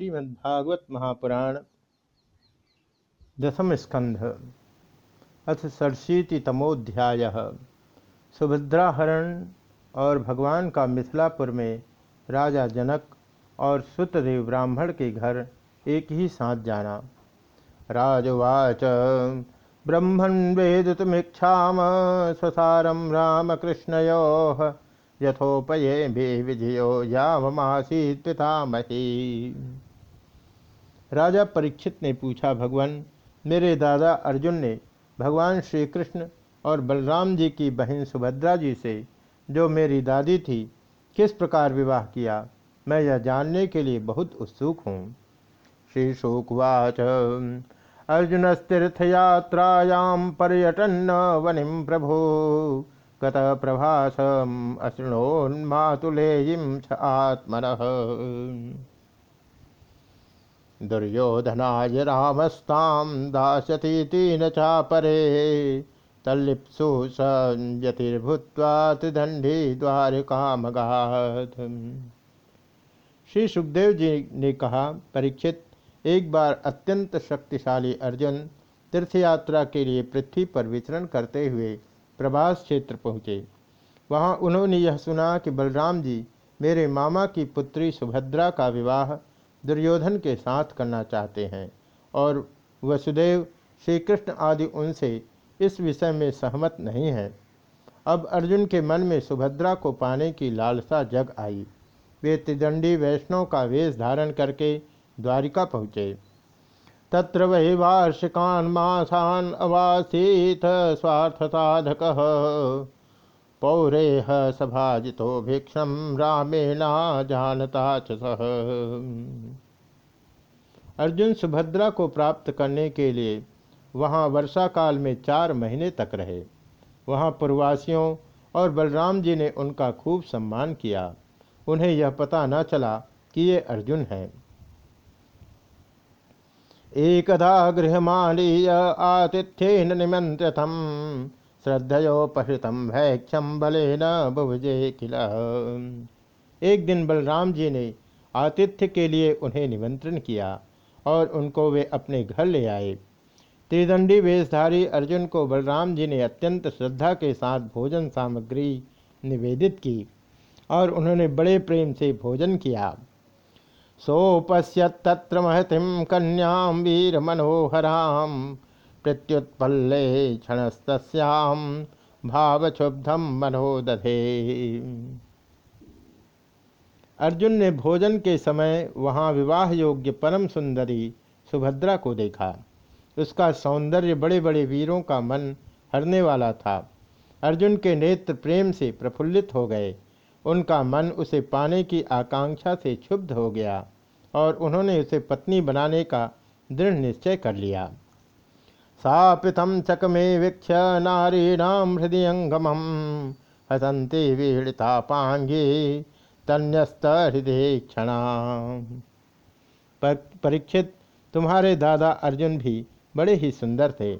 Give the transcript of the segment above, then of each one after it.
श्रीमद्भागवत महापुराण दसम स्कंध। अथ षडशीतितमोध्याय सुभद्राहरण और भगवान का मिथिलापुर में राजा जनक और सुतदेव ब्राह्मण के घर एक ही साथ जाना। राजवाच ब्रह्मण वेद तुमीक्षा स्वसारम रामकृष्णयो यथोपये भी विजयो यावमासीत पितामही। राजा परीक्षित ने पूछा, भगवान, मेरे दादा अर्जुन ने भगवान श्री कृष्ण और बलराम जी की बहन सुभद्रा जी से जो मेरी दादी थी, किस प्रकार विवाह किया? मैं यह जानने के लिए बहुत उत्सुक हूँ। श्री शोकवाच। अर्जुन अर्जुनस्तीर्थयात्रायां पर्यटन वनिम प्रभो। गत प्रभासम अशृणोन्मातुलेयीं छ आत्मनः। दुर्योधनाय रामस्तां दास्यतीति न चापरे। तल्लिप्सु संयतिर्भूत्वा त्रिदंडी द्वारकामगाथ श्री सुखदेव जी ने कहा, परीक्षित, एक बार अत्यंत शक्तिशाली अर्जुन तीर्थयात्रा के लिए पृथ्वी पर विचरण करते हुए प्रभास क्षेत्र पहुँचे। वहाँ उन्होंने यह सुना कि बलराम जी मेरे मामा की पुत्री सुभद्रा का विवाह दुर्योधन के साथ करना चाहते हैं और वसुदेव श्री कृष्ण आदि उनसे इस विषय में सहमत नहीं है। अब अर्जुन के मन में सुभद्रा को पाने की लालसा जग आई। वे त्रिदंडी वैष्णव का वेश धारण करके द्वारिका पहुँचे। तत्र वही वार्षिकान मासान अवासीत स्वार्थ साधक पौरेह सभाजितो भिक्षम रामेणा जानता सह। अर्जुन सुभद्रा को प्राप्त करने के लिए वहाँ वर्षा काल में चार महीने तक रहे। वहाँ पूर्वासियों और बलराम जी ने उनका खूब सम्मान किया। उन्हें यह पता न चला कि ये अर्जुन हैं। एकदा गृहमालीय आतिथ्येन निमंत्रितम श्रद्धयोपहृतम भैक्षम बलेन बुभजे किल। एक दिन बलराम जी ने आतिथ्य के लिए उन्हें निमंत्रण किया और उनको वे अपने घर ले आए। त्रिदंडी वेशधारी अर्जुन को बलराम जी ने अत्यंत श्रद्धा के साथ भोजन सामग्री निवेदित की और उन्होंने बड़े प्रेम से भोजन किया। सोपश्यत्र महतिम कन्याम वीर वीरमनोहरां प्रत्युत्पल्ले क्षणस्तस्यां भावक्षुब्धम मनोदधे। अर्जुन ने भोजन के समय वहाँ विवाह योग्य परम सुंदरी सुभद्रा को देखा। उसका सौंदर्य बड़े बड़े वीरों का मन हरने वाला था। अर्जुन के नेत्र प्रेम से प्रफुल्लित हो गए। उनका मन उसे पाने की आकांक्षा से क्षुब्ध हो गया और उन्होंने उसे पत्नी बनाने का दृढ़ निश्चय कर लिया। सापितम चकमे वीक्ष नारीणाम हृदयंगम हसंती वीड़ता पांगी तन्यस्त हृदय क्षणा परीक्षित, तुम्हारे दादा अर्जुन भी बड़े ही सुंदर थे।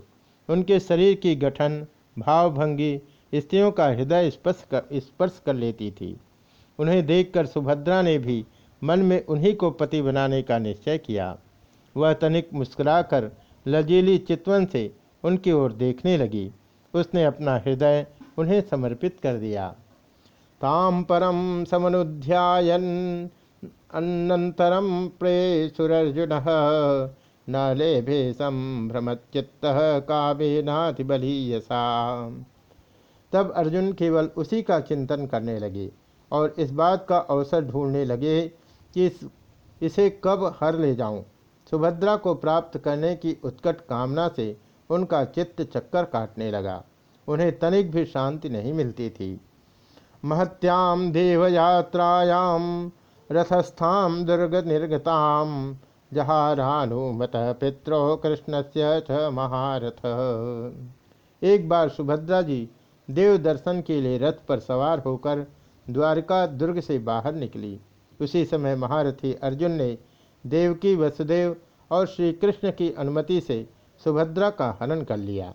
उनके शरीर की गठन, भावभंगी, स्त्रियों का हृदय स्पर्श कर स्पर्श कर लेती थी। उन्हें देखकर सुभद्रा ने भी मन में उन्हीं को पति बनाने का निश्चय किया। वह तनिक मुस्कुराकर लजीली चितवन से उनकी ओर देखने लगी। उसने अपना हृदय उन्हें समर्पित कर दिया। ताम परम समनुध्यायन अनंतरम प्रेसुरर्जुन न लेभे संभ्रमचित्त काव्यनाथि बलीयसा। तब अर्जुन केवल उसी का चिंतन करने लगे और इस बात का अवसर ढूँढने लगे कि इस, इसे कब हर ले जाऊँ? सुभद्रा को प्राप्त करने की उत्कट कामना से उनका चित्त चक्कर काटने लगा। उन्हें तनिक भी शांति नहीं मिलती थी। महत्याम देवयात्रायाम रथस्थाम दुर्ग निर्गताम जहारानुमत पित्रो कृष्ण से महारथ। एक बार सुभद्रा जी देव दर्शन के लिए रथ पर सवार होकर द्वारका दुर्ग से बाहर निकली। उसी समय महारथी अर्जुन ने देवकी वसुदेव और श्री कृष्ण की अनुमति से सुभद्रा का हनन कर लिया।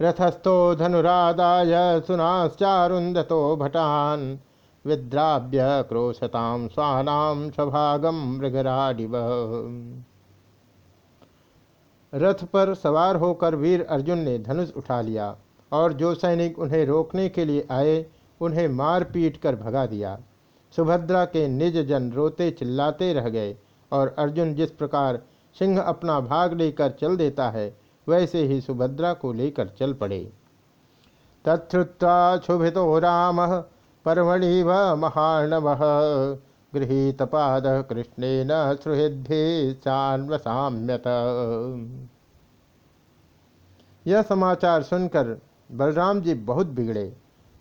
रथस्थो धनुरादाय सुनाश्चारुंदतो भटान विद्राभ्य क्रोशताम स्वानाम स्वभागम मृगराडिव। रथ पर सवार होकर वीर अर्जुन ने धनुष उठा लिया और जो सैनिक उन्हें रोकने के लिए आए, उन्हें मार पीट कर भगा दिया। सुभद्रा के निज जन रोते चिल्लाते रह गए और अर्जुन जिस प्रकार सिंह अपना भाग लेकर चल देता है, वैसे ही सुभद्रा को लेकर चल पड़े। तत्वा क्षुभितो राम पर्वणि व महाणव गृहीत पाद कृष्णेन सुहृदे चान्वसाम्यत। यह समाचार सुनकर बलराम जी बहुत बिगड़े।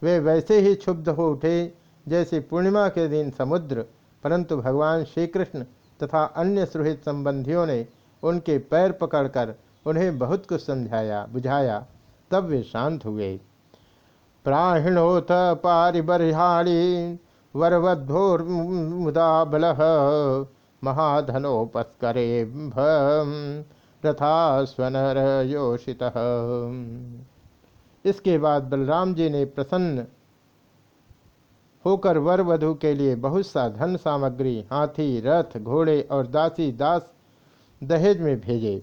वे वैसे ही क्षुब्ध हो उठे जैसे पूर्णिमा के दिन समुद्र, परंतु भगवान श्री कृष्ण तथा अन्य सुहृद संबंधियों ने उनके पैर पकड़कर उन्हें बहुत कुछ समझाया, बुझाया। तब वे शांत हुए प्राहिणोत पारिबर्हाणी वरवधोर्मुदा बल महाधनोपस्करे रथा स्वनर योषित इसके बाद बलराम जी ने प्रसन्न होकर वर वधु के लिए बहुत सा धन सामग्री, हाथी, रथ, घोड़े और दासी दास दहेज में भेजे।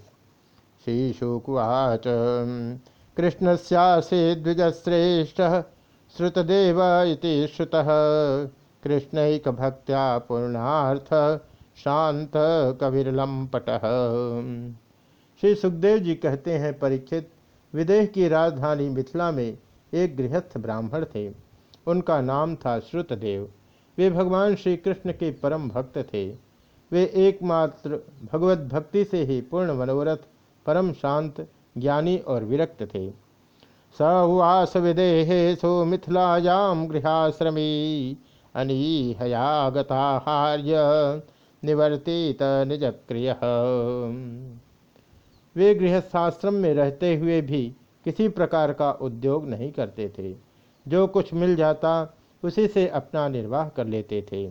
श्री शुकुवाच कृष्ण से द्विजश्रेष्ठ, श्रुतदेव इति श्रुतः। कृष्णक भक्त्या पूर्णार्थ, शांत कविरलम पट श्री सुखदेव जी कहते हैं, परीक्षित, विदेह की राजधानी मिथिला में एक गृहस्थ ब्राह्मण थे। उनका नाम था श्रुतदेव। वे भगवान श्री कृष्ण के परम भक्त थे। वे एकमात्र भगवत भक्ति से ही पूर्ण मनोरथ, परम शांत, ज्ञानी और विरक्त थे। स उवास सो मिथिलायाम गृहाश्रमी अनीहयागताहार्य निवर्तित निज क्रिय वे गृहस्थाश्रम में रहते हुए भी किसी प्रकार का उद्योग नहीं करते थे। जो कुछ मिल जाता, उसी से अपना निर्वाह कर लेते थे।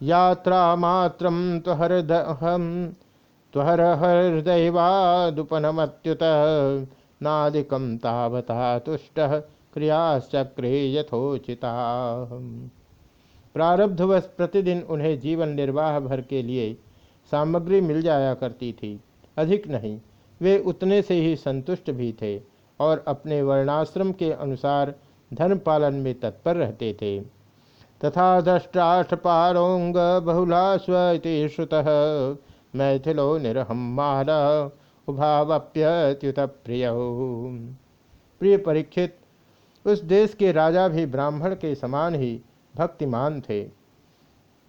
यात्रा मात्र त्वहरदहम त्वहर हृदयवादुपनमत्युत नादिकम तावता तुष्ट क्रियाचक्रे यथोचिता। प्रारब्धवश प्रतिदिन उन्हें जीवन निर्वाह भर के लिए सामग्री मिल जाया करती थी। अधिक नहीं, वे उतने से ही संतुष्ट भी थे और अपने वर्णाश्रम के अनुसार धन पालन में तत्पर रहते थे। तथा दष्टाठ पारोंग बहुला स्वी श्रुत, मैथिलो निरहम्मार उभावप्यच्युत प्रिय प्रिय परीक्षित, उस देश के राजा भी ब्राह्मण के समान ही भक्तिमान थे।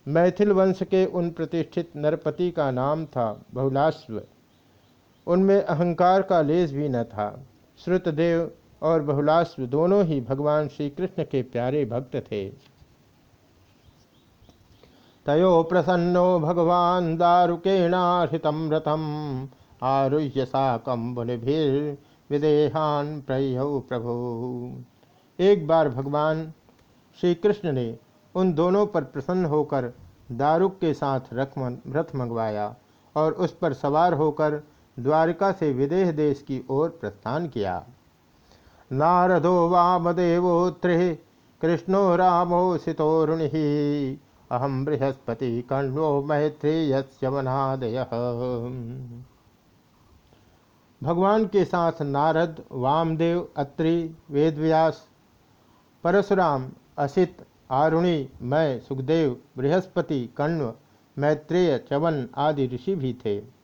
मैथिल वंश के उन प्रतिष्ठित नरपति का नाम था बहुलाश्व। उनमें अहंकार का लेस भी न था। श्रुतदेव और बहुलाश्व दोनों ही भगवान श्री कृष्ण के प्यारे भक्त थे। तयो प्रसन्नो भगवान दारुकेणाहितम रथम आरुह्य साकम मुनिभिर्विदेहान प्रयु प्रभु। एक बार भगवान श्री कृष्ण ने उन दोनों पर प्रसन्न होकर दारुक के साथ रथ मंगवाया और उस पर सवार होकर द्वारिका से विदेह देश की ओर प्रस्थान किया। नारदो वामदेवोत्रि कृष्णो रामो सितोरुणि। अहम बृहस्पति कर्णो मैत्रेयमनादय भगवान के साथ नारद, वामदेव, अत्रि, वेदव्यास, परशुराम, असित, आरुणि, मैं, सुखदेव, बृहस्पति कण्व मैत्रेय, चवन आदि ऋषि भी थे।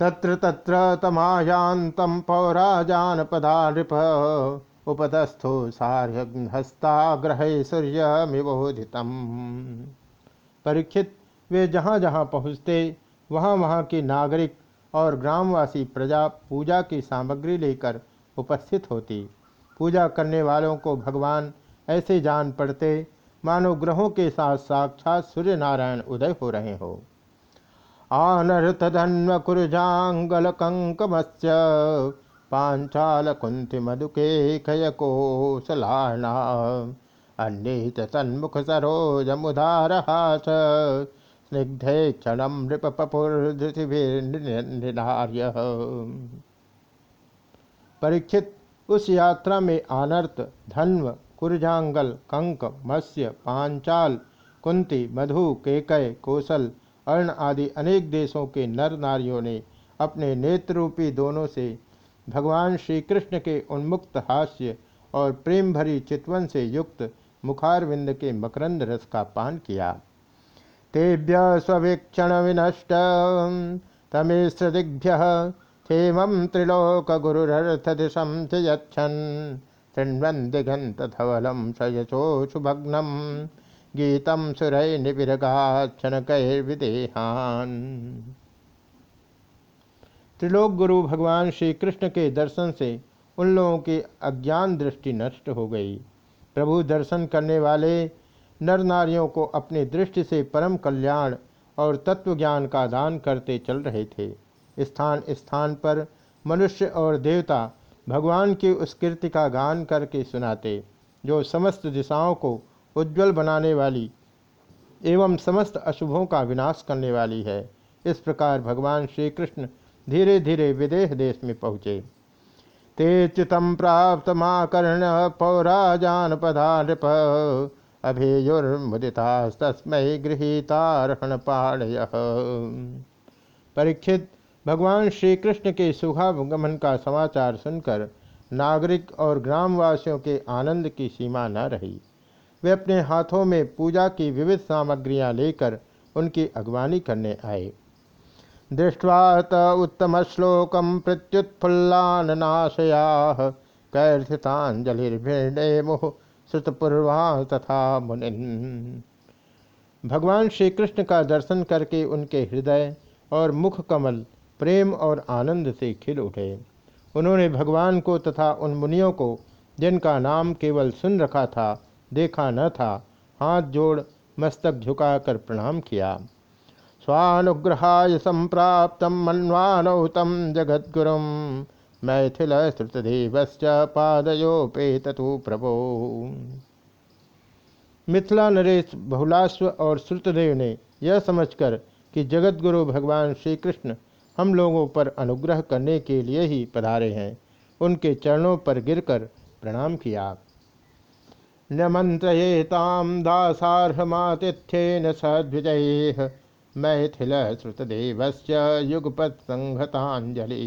तत्र तत्र तमायान्तं पौराजानपदा नृप उपदस्थो सार्हस्ताग्रह सूर्यमिवोदितम। परीक्षित, वे जहाँ जहाँ पहुँचते, वहाँ वहाँ के नागरिक और ग्रामवासी प्रजा पूजा की सामग्री लेकर उपस्थित होती। पूजा करने वालों को भगवान ऐसे जान पड़ते, मानो ग्रहों के साथ साक्षात सूर्य नारायण उदय हो रहे हो। आनर्थधन्वकुर्जाङ्गलकङ्कमस्य पाञ्चालकुन्तिमधुकेखयकोसलार्णा अन्ये च तन्मुखसरोजमुदारहास स्निग्धे क्षणं नृपपपुर्धृतिभिर्नृणार्य परीक्षित उस यात्रा में आनर्त, धन्व, कुरजांगल कंक मत्स्य पांचाल, कुंती, मधु, केकय, कौशल अर्ण आदि अनेक देशों के नर नारियों ने अपने नेत्र रूपी दोनों से भगवान श्री कृष्ण के उन्मुक्त हास्य और प्रेम भरी चितवन से युक्त मुखारविंद के मकरंद रस का पान किया। तेभ्य स्वीक्षण विनष्ट तमेश्रदिभ्य क्षेम त्रिलोक गुरुरर्थ दिशम च यछन तृण्वन दिगंत धवलम सयशोषुभग्नम गीतम सुरय कैर्विदेहान त्रिलोक गुरु भगवान श्री कृष्ण के दर्शन से उन लोगों की अज्ञान दृष्टि नष्ट हो गई। प्रभु दर्शन करने वाले नर नारियों को अपनी दृष्टि से परम कल्याण और तत्व ज्ञान का दान करते चल रहे थे। स्थान स्थान पर मनुष्य और देवता भगवान की उस कीर्ति का गान करके सुनाते, जो समस्त दिशाओं को उज्जवल बनाने वाली एवं समस्त अशुभों का विनाश करने वाली है। इस प्रकार भगवान श्री कृष्ण धीरे धीरे विदेह देश में पहुँचे। ते च्युतम प्राप्त माकर्ण पौराजानपदा नृप अभेयुर्मुदितास्तस्मय गृहीतारहण पाणय परीक्षित भगवान श्री कृष्ण के सुखागमन का समाचार सुनकर नागरिक और ग्रामवासियों के आनंद की सीमा न रही। वे अपने हाथों में पूजा की विविध सामग्रियाँ लेकर उनकी अगवानी करने आए। दृष्ट्वा त उत्तमश्लोकं प्रत्युत्फुल्लाननाशयाः कैर्थिताञ्जलिर्भिर्णे मुह श्रुतपूर्वा तथा मुनिन। भगवान श्री कृष्ण का दर्शन करके उनके हृदय और मुख कमल, प्रेम और आनंद से खिल उठे। उन्होंने भगवान को तथा उन मुनियों को, जिनका नाम केवल सुन रखा था देखा न था। हाथ जोड़ मस्तक झुकाकर प्रणाम किया। स्वानुग्रहाय संप्राप्त मन्वानौतम जगद्गुरु मैथिल श्रुतदेवश्च पादयोपेतु प्रभो। मिथिला नरेश बहुलाश्व और श्रुतदेव ने यह समझकर कि जगतगुरु भगवान श्री कृष्ण हम लोगों पर अनुग्रह करने के लिए ही पधारे हैं। उनके चरणों पर गिरकर प्रणाम किया। नमंत्रयेताम दासारहमातिथ्येन सद्विजय मैथिल श्रुतदेवस्य युगपत संहतांजलि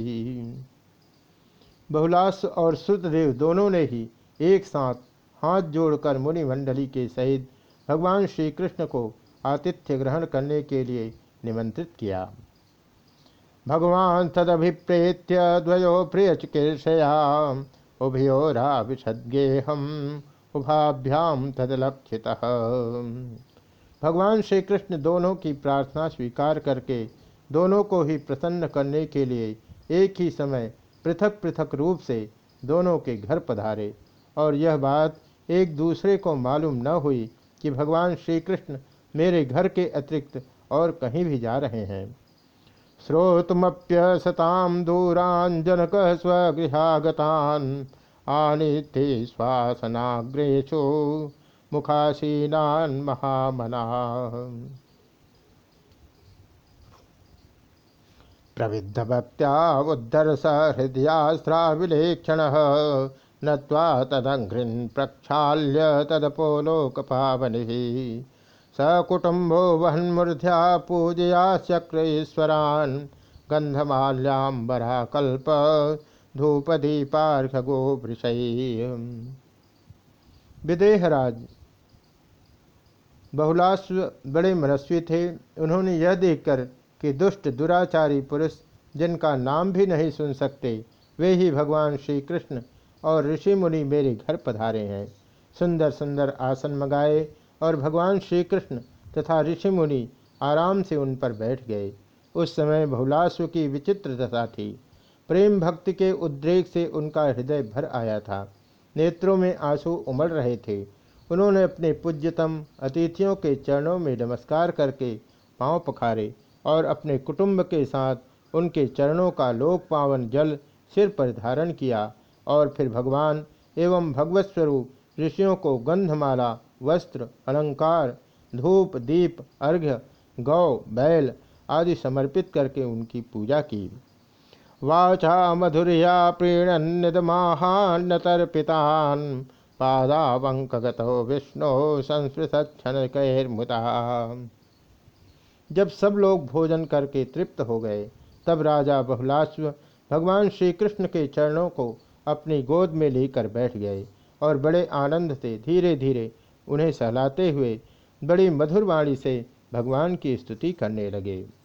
बहुलास और श्रुतदेव दोनों ने ही एक साथ हाथ जोड़कर मुनि मंडली के सहित भगवान श्री कृष्ण को आतिथ्य ग्रहण करने के लिए निमंत्रित किया। भगवान तदभिप्रेत्य द्वयो प्रिय चिकीर्षया उभयोरा विशद्गेहम उभाभ्याम तदलक्षित। भगवान श्री कृष्ण दोनों की प्रार्थना स्वीकार करके दोनों को ही प्रसन्न करने के लिए एक ही समय पृथक पृथक रूप से दोनों के घर पधारे। और यह बात एक दूसरे को मालूम न हुई कि भगवान श्री कृष्ण मेरे घर के अतिरिक्त और कहीं भी जा रहे हैं। श्रोतमप्य सताम दूरान जनक स्वगृहागतान आनिथे श्वासनाग्रेशो मुखासीनान महामना। प्रविद्ध भक्त्या उद्धर स हृदयास्त्राविलेक्षण नत्वा तदघ्रिन् प्रक्षाल्य तदपोलोकपावनि। सकुटुम्बो वहन्मूर्ध्या पूजया शक्रईश्वरान् गन्धमाल्याम्बराकल्प धूपदीपार्घगो वृषैः विदेहराज, बहुलाश्व बड़े मनस्वी थे उन्होंने यह देखकर कि दुष्ट दुराचारी पुरुष, जिनका नाम भी नहीं सुन सकते, वे ही भगवान श्री कृष्ण और ऋषि मुनि मेरे घर पधारे हैं। सुंदर सुंदर आसन मंगाए और भगवान श्री कृष्ण तथा ऋषि मुनि आराम से उन पर बैठ गए। उस समय बहुलाश्व की विचित्र दशा थी। प्रेम भक्ति के उद्रेक से उनका हृदय भर आया था। नेत्रों में आँसू उमड़ रहे थे। उन्होंने अपने पूज्यतम अतिथियों के चरणों में नमस्कार करके पाँव पखारे और अपने कुटुंब के साथ उनके चरणों का लोक पावन जल सिर पर धारण किया और फिर भगवान एवं भगवत स्वरूप ऋषियों को गंधमाला, वस्त्र, अलंकार, धूप, दीप, अर्घ्य, गौ, बैल आदि समर्पित करके उनकी पूजा की। वाचा मधुरिया प्रीणन्निदमाहान्नतर्पितान्। पादावंकगत विष्णु संस्पृशक्षणकैर्मुता जब सब लोग भोजन करके तृप्त हो गए, तब राजा बहुलाश्व भगवान श्री कृष्ण के चरणों को अपनी गोद में लेकर बैठ गए और बड़े आनंद से धीरे धीरे उन्हें सहलाते हुए बड़ी मधुर वाणी से भगवान की स्तुति करने लगे।